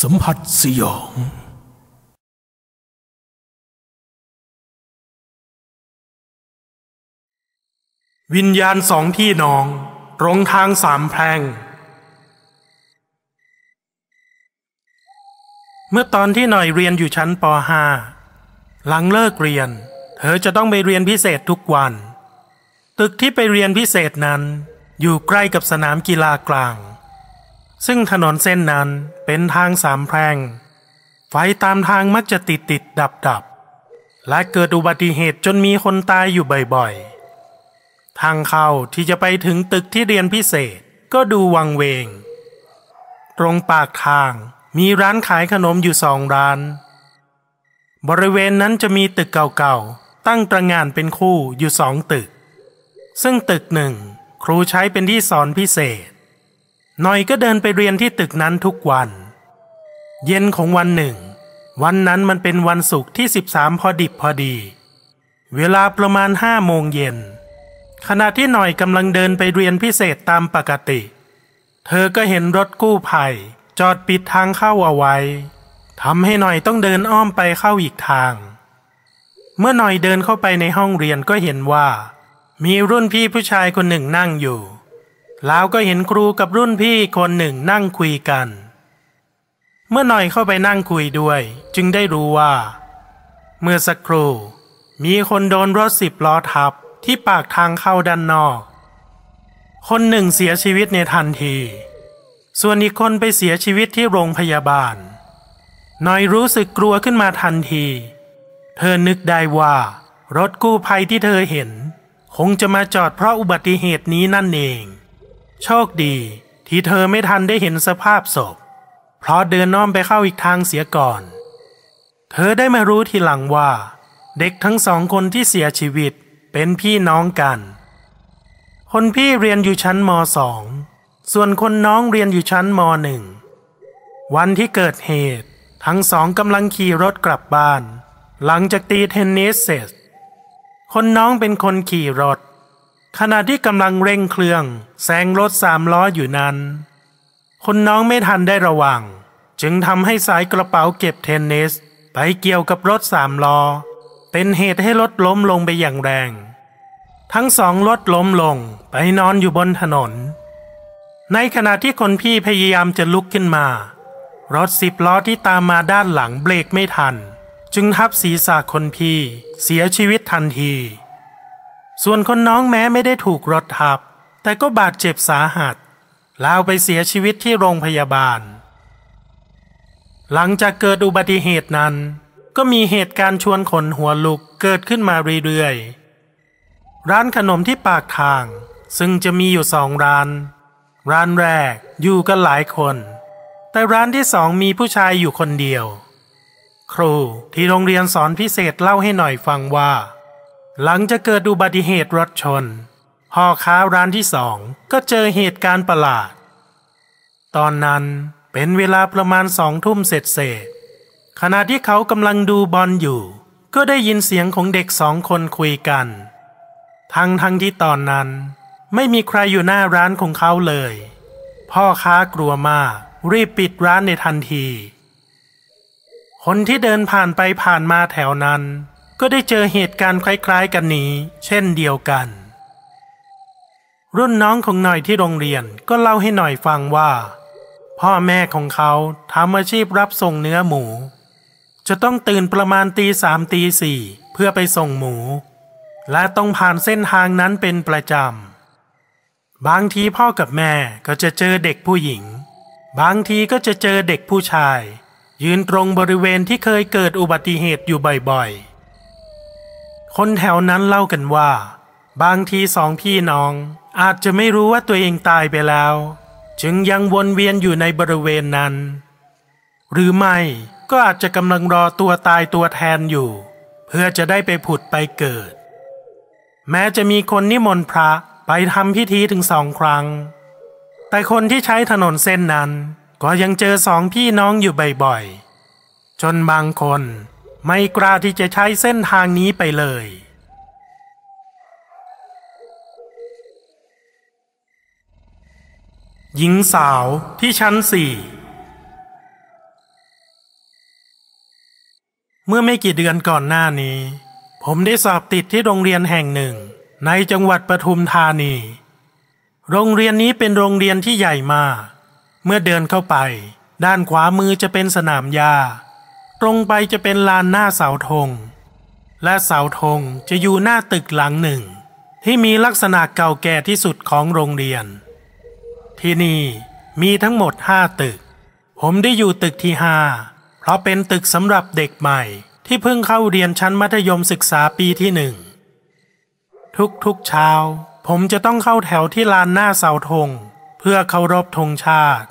สัมผัสสยอง วิญญาณสองพี่น้องตรงทางสามแพร่ง เมื่อตอนที่หน่อยเรียนอยู่ชั้นป .5 หลังเลิกเรียน เธอจะต้องไปเรียนพิเศษทุกวัน ตึกที่ไปเรียนพิเศษนั้น อยู่ใกล้กับสนามกีฬากลาง ซึ่งถนนเส้นนั้นเป็นทางสามแพร่ง ไฟตามทางมักจะติดติดดับดับ และเกิดอุบัติเหตุจนมีคนตายอยู่บ่อยๆ ทางเข้าที่จะไปถึงตึกที่เรียนพิเศษก็ดูวังเวง ตรงปากทางมีร้านขายขนมอยู่สองร้าน บริเวณนั้นจะมีตึกเก่าๆ ตั้งตระหง่านเป็นคู่อยู่สองตึก ซึ่งตึกหนึ่งครูใช้เป็นที่สอนพิเศษ หน่อยก็เดินไปเรียนที่ตึกนั้นทุกวัน เย็นของวันหนึ่ง วันนั้นมันเป็นวันศุกร์ที่ 13 พอดิบพอดี เวลาประมาณห้าโมงเย็น ขณะที่หน่อยกำลังเดินไปเรียนพิเศษตามปกติ เธอก็เห็นรถกู้ภัย จอดปิดทางเข้าเอาไว้ทำให้หน่อยต้องเดินอ้อมไปเข้าอีกทาง เมื่อหน่อยเดินเข้าไปในห้องเรียนก็เห็นว่า มีรุ่นพี่ผู้ชายคนหนึ่งนั่งอยู่ แล้วก็เห็นครูกับรุ่นพี่คนหนึ่งนั่งคุยกัน เมื่อหน่อยเข้าไปนั่งคุยด้วย จึงได้รู้ว่า เมื่อสักครู่มีคนโดนรถสิบล้อทับที่ปากทางเข้าด้านนอก คนหนึ่งเสียชีวิตในทันที ส่วนอีกคนไปเสียชีวิตที่โรงพยาบาล หน่อยรู้สึกกลัวขึ้นมาทันที เธอนึกได้ว่ารถกู้ภัยที่เธอเห็น คงจะมาจอดเพราะอุบัติเหตุนี้นั่นเอง โชคดีที่เธอไม่ทันได้เห็นสภาพศพ เพราะเดินน้อมไปเข้าอีกทางเสียก่อน เธอได้มารู้ทีหลังว่า เด็กทั้งสองคนที่เสียชีวิตเป็นพี่น้องกัน คนพี่เรียนอยู่ชั้นมสองส่วนคนน้องเรียนอยู่ชั้นมหนึ่งวันที่เกิดเหตุ ทั้งสองกำลังขี่รถกลับบ้าน หลังจากตีเทนนิสเสร็จ คนน้องเป็นคนขี่รถ ขณะที่กำลังเร่งเครื่องแซงรถสามล้ออยู่นั้น คนน้องไม่ทันได้ระวัง จึงทำให้สายกระเป๋าเก็บเทนนิส ไปเกี่ยวกับรถสามล้อ เป็นเหตุให้รถล้มลงไปอย่างแรง ทั้งสองรถล้มลงไปนอนอยู่บนถนน ในขณะที่คนพี่พยายามจะลุกขึ้นมา รถสิบล้อที่ตามมาด้านหลังเบรกไม่ทัน จึงทับศีรษะคนพี่เสียชีวิตทันที ส่วนคนน้องแม้ไม่ได้ถูกรถทับ แต่ก็บาดเจ็บสาหัสแล้วไปเสียชีวิตที่โรงพยาบาล หลังจากเกิดอุบัติเหตุนั้น ก็มีเหตุการณ์ชวนขนหัวลุกเกิดขึ้นมาเรื่อยๆ ร้านขนมที่ปากทาง ซึ่งจะมีอยู่สองร้าน ร้านแรกอยู่กันหลายคน แต่ร้านที่สองมีผู้ชายอยู่คนเดียว ครูที่โรงเรียนสอนพิเศษเล่าให้หน่อยฟังว่า หลังจะเกิดอุบัติเหตุรถชนพ่อค้าร้านที่สองก็เจอเหตุการณ์ประหลาด ตอนนั้นเป็นเวลาประมาณสองทุ่มเสร็จเสร็จขณะที่เขากำลังดูบอลอยู่ ก็ได้ยินเสียงของเด็กสองคนคุยกัน ทั้งทั้งที่ตอนนั้น ไม่มีใครอยู่หน้าร้านของเขาเลย พ่อค้ากลัวมากรีบปิดร้านในทันที คนที่เดินผ่านไปผ่านมาแถวนั้น ก็ได้เจอเหตุการณ์คล้ายๆกันนี้ เช่นเดียวกัน รุ่นน้องของหน่อยที่โรงเรียนก็เล่าให้หน่อยฟังว่า พ่อแม่ของเขาทำอาชีพรับส่งเนื้อหมู จะต้องตื่นประมาณตีสามตีสี่เพื่อไปส่งหมู และต้องผ่านเส้นทางนั้นเป็นประจำบางทีพ่อกับแม่ก็จะเจอเด็กผู้หญิง บางทีก็จะเจอเด็กผู้ชาย ยืนตรงบริเวณที่เคยเกิดอุบัติเหตุอยู่บ่อยๆ คนแถวนั้นเล่ากันว่า บางทีสองพี่น้อง อาจจะไม่รู้ว่าตัวเองตายไปแล้ว จึงยังวนเวียนอยู่ในบริเวณนั้น หรือไม่ก็อาจจะกำลังรอตัวตายตัวแทนอยู่ เพื่อจะได้ไปผุดไปเกิด แม้จะมีคนนิมนต์พระไปทำพิธีถึงสองครั้ง แต่คนที่ใช้ถนนเส้นนั้น ก็ยังเจอสองพี่น้องอยู่บ่อยๆจนบางคน ไม่กล้าที่จะใช้เส้นทางนี้ไปเลย หญิงสาวที่ชั้นสี่เมื่อไม่กี่เดือนก่อนหน้านี้ ผมได้สอบติดที่โรงเรียนแห่งหนึ่ง ในจังหวัดปทุมธานี โรงเรียนนี้เป็นโรงเรียนที่ใหญ่มาก เมื่อเดินเข้าไป ด้านขวามือจะเป็นสนามหญ้า ตรงไปจะเป็นลานหน้าเสาธง และเสาธงจะอยู่หน้าตึกหลังหนึ่ง ที่มีลักษณะเก่าแก่ที่สุดของโรงเรียน ที่นี่มีทั้งหมดห้าตึก ผมได้อยู่ตึกที่ห้าเพราะเป็นตึกสำหรับเด็กใหม่ที่เพิ่งเข้าเรียนชั้นมัธยมศึกษาปีที่หนึ่ง ทุกๆเช้า ผมจะต้องเข้าแถวที่ลานหน้าเสาธง เพื่อเคารพธงชาติ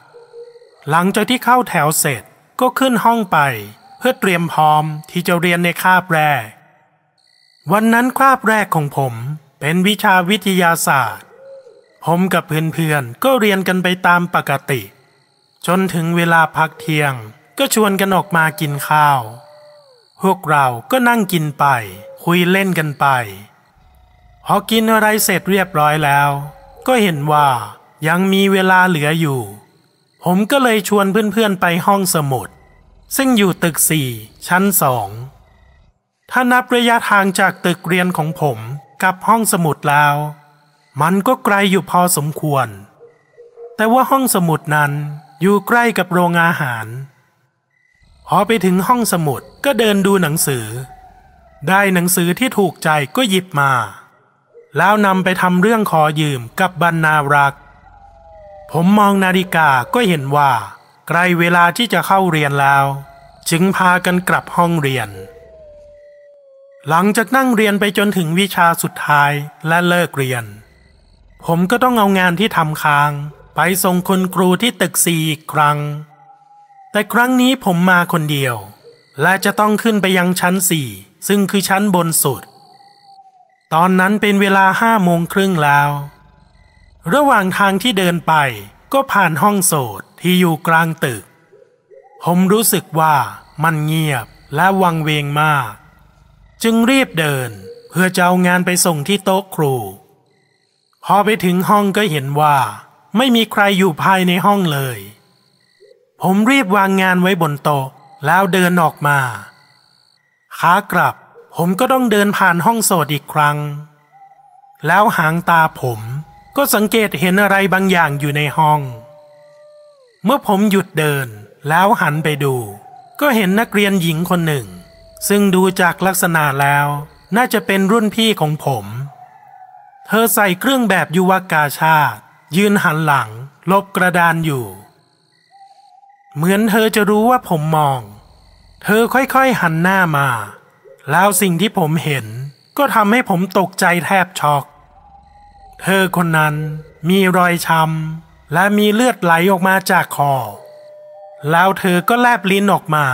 หลังจากที่เข้าแถวเสร็จก็ขึ้นห้องไป เพื่อเตรียมพร้อมที่จะเรียนในคาบแรก วันนั้นคาบแรกของผมเป็นวิชาวิทยาศาสตร์ ผมกับเพื่อนๆก็เรียนกันไปตามปกติ จนถึงเวลาพักเที่ยงก็ชวนกันออกมากินข้าว พวกเราก็นั่งกินไป คุยเล่นกันไป พอกินอะไรเสร็จเรียบร้อยแล้ว ก็เห็นว่ายังมีเวลาเหลืออยู่ ผมก็เลยชวนเพื่อนๆไปห้องสมุด ซึ่งอยู่ตึกสี่ชั้นสอง ถ้านับระยะทางจากตึกเรียนของผมกับห้องสมุดแล้ว มันก็ไกลอยู่พอสมควร แต่ว่าห้องสมุดนั้นอยู่ใกล้กับโรงอาหาร พอไปถึงห้องสมุดก็เดินดูหนังสือ ได้หนังสือที่ถูกใจก็หยิบมา แล้วนำไปทำเรื่องขอยืมกับบรรณารักษ์ผมมองนาฬิกาก็เห็นว่า ใกล้เวลาที่จะเข้าเรียนแล้ว จึงพากันกลับห้องเรียน หลังจากนั่งเรียนไปจนถึงวิชาสุดท้ายและเลิกเรียน ผมก็ต้องเอางานที่ทำค้าง ไปส่งคุณครูที่ตึกสี่อีกครั้ง แต่ครั้งนี้ผมมาคนเดียว และจะต้องขึ้นไปยังชั้นสี่ซึ่งคือชั้นบนสุด ตอนนั้นเป็นเวลาห้าโมงครึ่งแล้ว ระหว่างทางที่เดินไปก็ผ่านห้องโสด ที่อยู่กลางตึก ผมรู้สึกว่ามันเงียบและวังเวงมาก จึงรีบเดินเพื่อจะเอางานไปส่งที่โต๊ะครู พอไปถึงห้องก็เห็นว่า ไม่มีใครอยู่ภายในห้องเลย ผมรีบวางงานไว้บนโต๊ะแล้วเดินออกมาขากลับ ผมก็ต้องเดินผ่านห้องโสดอีกครั้ง แล้วหางตาผมก็สังเกตเห็นอะไรบางอย่างอยู่ในห้อง เมื่อผมหยุดเดินแล้วหันไปดู ก็เห็นนักเรียนหญิงคนหนึ่ง ซึ่งดูจากลักษณะแล้ว น่าจะเป็นรุ่นพี่ของผม เธอใส่เครื่องแบบยุวกาชาติ ยืนหันหลัง ลบกระดานอยู่ เหมือนเธอจะรู้ว่าผมมอง เธอค่อยๆหันหน้ามา แล้วสิ่งที่ผมเห็น ก็ทำให้ผมตกใจแทบช็อก เธอคนนั้นมีรอยช้ำ และมีเลือดไหลออกมาจากคอ แล้วเธอก็แลบลิ้นออกมา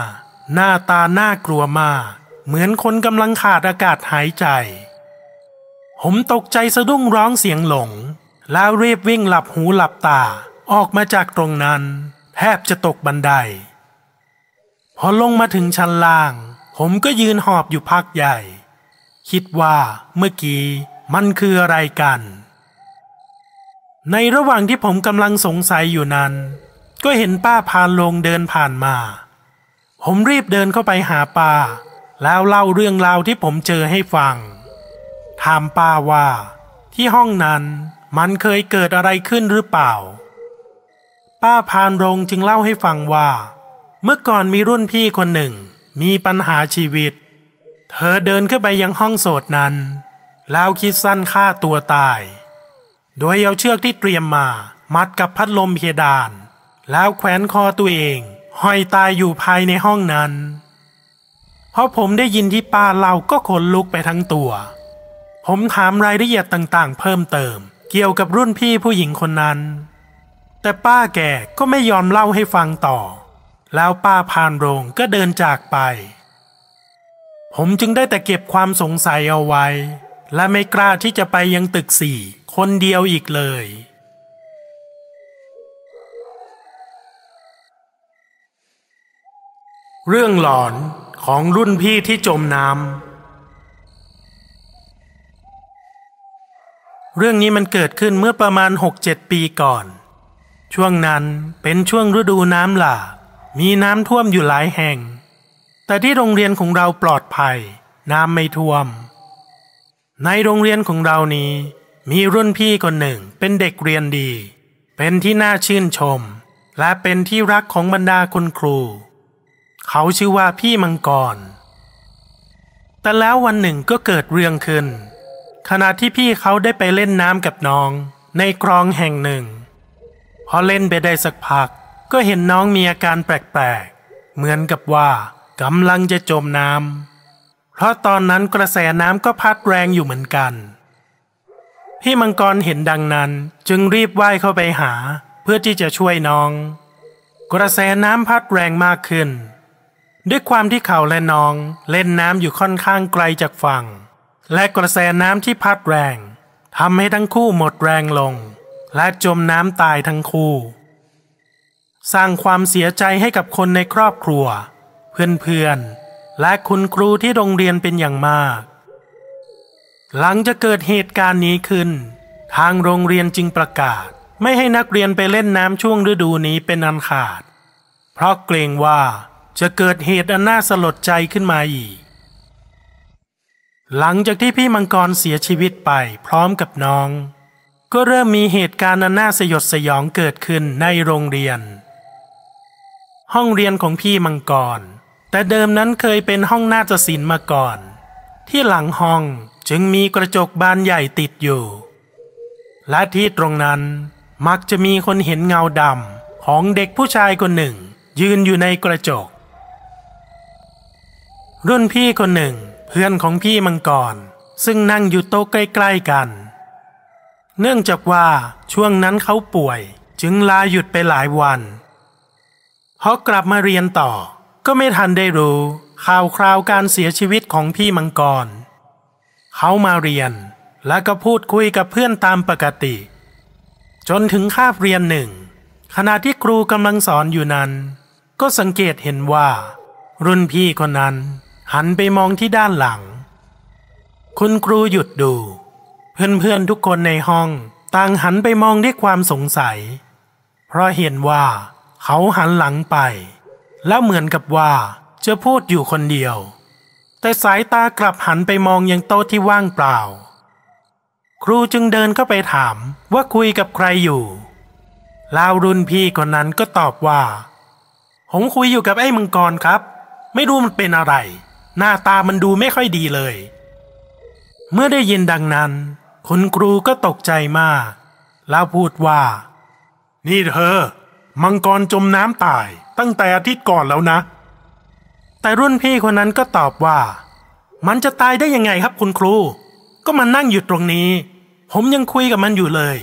หน้าตาน่ากลัวมาก เหมือนคนกำลังขาดอากาศหายใจ ผมตกใจสะดุ้งร้องเสียงหลง แล้วรีบวิ่งหลับหูหลับตาออกมาจากตรงนั้น แทบจะตกบันได พอลงมาถึงชั้นล่าง ผมก็ยืนหอบอยู่พักใหญ่ คิดว่าเมื่อกี้มันคืออะไรกัน ในระหว่างที่ผมกำลังสงสัยอยู่นั้น ก็เห็นป้าพานลงเดินผ่านมา ผมรีบเดินเข้าไปหาป้า แล้วเล่าเรื่องราวที่ผมเจอให้ฟัง ถามป้าว่า ที่ห้องนั้นมันเคยเกิดอะไรขึ้นหรือเปล่า ป้าพานรงจึงเล่าให้ฟังว่า เมื่อก่อนมีรุ่นพี่คนหนึ่ง มีปัญหาชีวิต เธอเดินขึ้นไปยังห้องโสดนั้น แล้วคิดสั้นฆ่าตัวตาย โดยเอาเชือกที่เตรียมมามัดกับพัดลมเพดาน แล้วแขวนคอตัวเอง ห้อยตายอยู่ภายในห้องนั้น เพราะผมได้ยินที่ป้าเล่าก็ขนลุกไปทั้งตัว ผมถามรายละเอียดต่างๆ เพิ่มเติม เกี่ยวกับรุ่นพี่ผู้หญิงคนนั้น แต่ป้าแกก็ไม่ยอมเล่าให้ฟังต่อ แล้วป้าพานโรงก็เดินจากไป ผมจึงได้แต่เก็บความสงสัยเอาไว้ และไม่กล้าที่จะไปยังตึกสี่ คนเดียวอีกเลย เรื่องหลอนของรุ่นพี่ที่จมน้ำเรื่องนี้มันเกิดขึ้นเมื่อประมาณ 6-7 ปีก่อน ช่วงนั้นเป็นช่วงฤดูน้ำหลากมีน้ำท่วมอยู่หลายแห่ง แต่ที่โรงเรียนของเราปลอดภัย น้ำไม่ท่วม ในโรงเรียนของเรานี้ มีรุ่นพี่คนหนึ่งเป็นเด็กเรียนดี เป็นที่น่าชื่นชม และเป็นที่รักของบรรดาคุณครู เขาชื่อว่าพี่มังกร แต่แล้ววันหนึ่งก็เกิดเรื่องขึ้น ขณะที่พี่เขาได้ไปเล่นน้ำกับน้อง ในคลองแห่งหนึ่ง พอเล่นไปได้สักพัก ก็เห็นน้องมีอาการแปลกๆ เหมือนกับว่ากำลังจะจมน้ำเพราะตอนนั้นกระแสน้ำก็พัดแรงอยู่เหมือนกัน พี่มังกรเห็นดังนั้นจึงรีบว่ายเข้าไปหา เพื่อที่จะช่วยน้อง กระแสน้ำพัดแรงมากขึ้น ด้วยความที่เขาและน้องเล่นน้ำอยู่ค่อนข้างไกลจากฝั่ง และกระแสน้ำที่พัดแรงทำให้ทั้งคู่หมดแรงลง และจมน้ำตายทั้งคู่ สร้างความเสียใจให้กับคนในครอบครัว เพื่อนๆและคุณครูที่โรงเรียนเป็นอย่างมาก หลังจะเกิดเหตุการณ์นี้ขึ้น ทางโรงเรียนจึงประกาศ ไม่ให้นักเรียนไปเล่นน้ำช่วงฤดูนี้เป็นอันขาด เพราะเกรงว่าจะเกิดเหตุอันน่าสลดใจขึ้นมาอีก หลังจากที่พี่มังกรเสียชีวิตไปพร้อมกับน้อง ก็เริ่มมีเหตุการณ์อันน่าสยดสยองเกิดขึ้นในโรงเรียน ห้องเรียนของพี่มังกร แต่เดิมนั้นเคยเป็นห้องนาฏศิลป์มาก่อน ที่หลังห้อง จึงมีกระจกบานใหญ่ติดอยู่ และที่ตรงนั้นมักจะมีคนเห็นเงาดำของเด็กผู้ชายคนหนึ่ง ยืนอยู่ในกระจก รุ่นพี่คนหนึ่งเพื่อนของพี่มังกร ซึ่งนั่งอยู่โต๊ะใกล้ๆกัน เนื่องจากว่าช่วงนั้นเขาป่วย จึงลาหยุดไปหลายวันพอกลับมาเรียนต่อก็ไม่ทันได้รู้ข่าวคราวการเสียชีวิตของพี่มังกร เขามาเรียน และก็พูดคุยกับเพื่อนตามปกติ จนถึงคาบเรียนหนึ่ง ขณะที่ครูกำลังสอนอยู่นั้น ก็สังเกตเห็นว่า รุ่นพี่คนนั้นหันไปมองที่ด้านหลัง คุณครูหยุดดู เพื่อนๆทุกคนในห้องต่างหันไปมองด้วยความสงสัย เพราะเห็นว่าเขาหันหลังไป แล้วเหมือนกับว่าจะพูดอยู่คนเดียว แต่สายตากลับหันไปมองยังโต๊ะที่ว่างเปล่า ครูจึงเดินเข้าไปถามว่าคุยกับใครอยู่ล้วรุ่นพี่คนนั้นก็ตอบว่า ผมคุยอยู่กับไอ้มังกรครับ ไม่รู้มันเป็นอะไร หน้าตามันดูไม่ค่อยดีเลย เมื่อได้ยินดังนั้น คุณครูก็ตกใจมาก แล้วพูดว่า นี่เธอ มังกรจมน้ำตายตั้งแต่อาทิตย์ก่อนแล้วนะ แต่รุ่นพี่คนนั้นก็ตอบว่า มันจะตายได้ยังไงครับคุณครู ก็มันนั่งอยู่ตรงนี้ ผมยังคุยกับมันอยู่เลย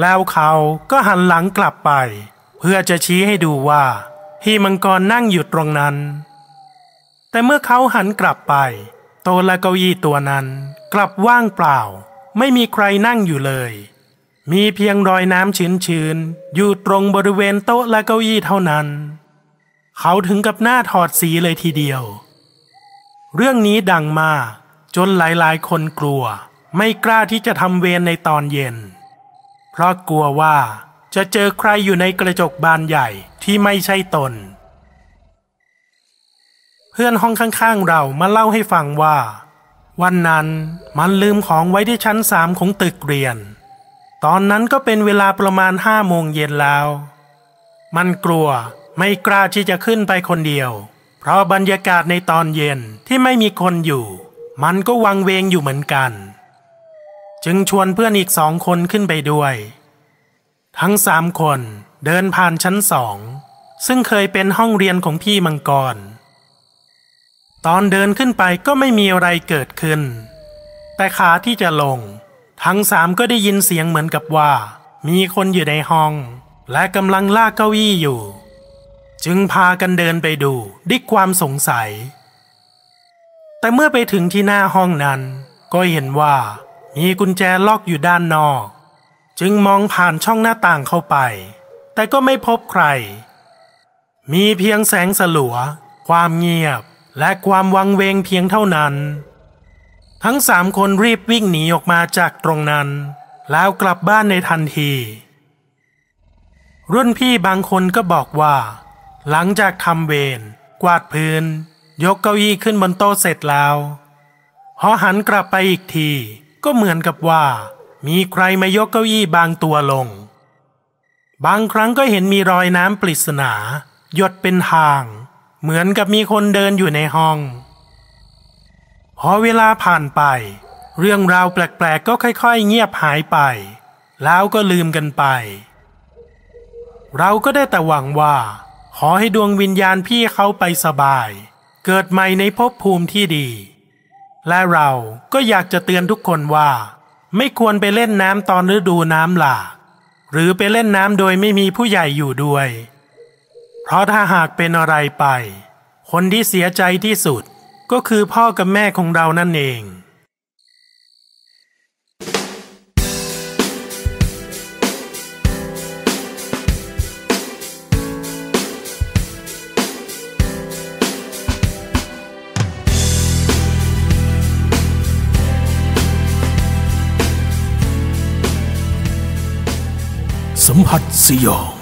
แล้วเขาก็หันหลังกลับไป เพื่อจะชี้ให้ดูว่าพี่มังกรนั่งอยู่ตรงนั้น แต่เมื่อเขาหันกลับไป โต๊ะและเก้าอี้ตัวนั้น กลับว่างเปล่า ไม่มีใครนั่งอยู่เลย มีเพียงรอยน้ำชื้นๆอยู่ตรงบริเวณโต๊ะและเก้าอี้เท่านั้น เขาถึงกับหน้าถอดสีเลยทีเดียว เรื่องนี้ดังมากจนหลายๆ คนกลัว ไม่กล้าที่จะทำเวรในตอนเย็น เพราะกลัวว่าจะเจอใครอยู่ในกระจกบานใหญ่ที่ไม่ใช่ตน เพื่อนห้องข้างๆเรามาเล่าให้ฟังว่า วันนั้นมันลืมของไว้ที่ชั้นสามของตึกเรียน ตอนนั้นก็เป็นเวลาประมาณห้าโมงเย็นแล้ว มันกลัว ไม่กล้าที่จะขึ้นไปคนเดียว เพราะบรรยากาศในตอนเย็นที่ไม่มีคนอยู่ มันก็วังเวงอยู่เหมือนกัน จึงชวนเพื่อนอีกสองคนขึ้นไปด้วย ทั้งสามคนเดินผ่านชั้นสอง ซึ่งเคยเป็นห้องเรียนของพี่มังกร ตอนเดินขึ้นไปก็ไม่มีอะไรเกิดขึ้น แต่ขาที่จะลง ทั้งสามก็ได้ยินเสียงเหมือนกับว่า มีคนอยู่ในห้อง และกำลังลากเก้าอี้อยู่ จึงพากันเดินไปดูด้วยความสงสัย แต่เมื่อไปถึงที่หน้าห้องนั้น ก็เห็นว่ามีกุญแจล็อกอยู่ด้านนอก จึงมองผ่านช่องหน้าต่างเข้าไป แต่ก็ไม่พบใคร มีเพียงแสงสลัว ความเงียบและความวังเวงเพียงเท่านั้น ทั้งสามคนรีบวิ่งหนีออกมาจากตรงนั้น แล้วกลับบ้านในทันที รุ่นพี่บางคนก็บอกว่า หลังจากทำเวรกวาดพื้น ยกเก้าอี้ขึ้นบนโต๊ะเสร็จแล้วพอหันกลับไปอีกที ก็เหมือนกับว่า มีใครมายกเก้าอี้บางตัวลง บางครั้งก็เห็นมีรอยน้ำปริศนาหยดเป็นทาง เหมือนกับมีคนเดินอยู่ในห้อง พอเวลาผ่านไป เรื่องราวแปลกๆก็ค่อยๆ เงียบหายไป แล้วก็ลืมกันไป เราก็ได้แต่หวังว่า ขอให้ดวงวิญญาณพี่เขาไปสบาย เกิดใหม่ในภพภูมิที่ดี และเราก็อยากจะเตือนทุกคนว่า ไม่ควรไปเล่นน้ำตอนฤดูน้ำหลากหรือไปเล่นน้ำโดยไม่มีผู้ใหญ่อยู่ด้วย เพราะถ้าหากเป็นอะไรไป คนที่เสียใจที่สุดก็คือพ่อกับแม่ของเรานั่นเอง สัมผัสสยอง